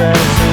says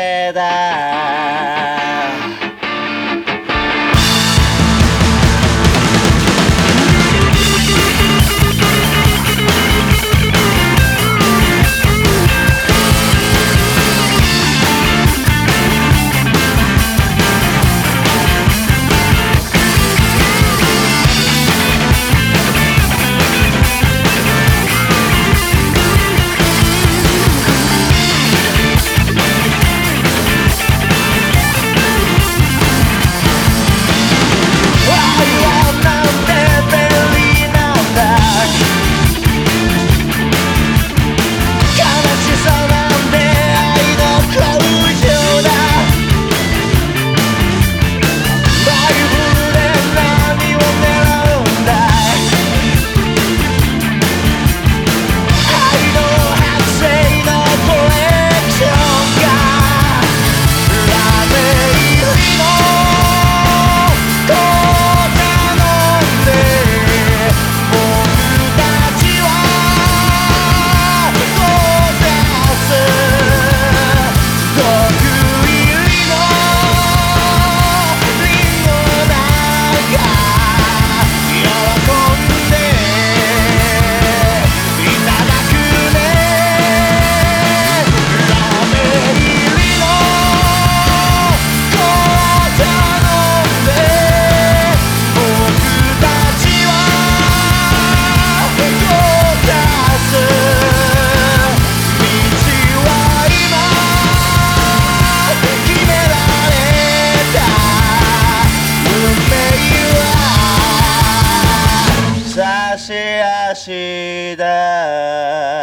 seda しあしだ。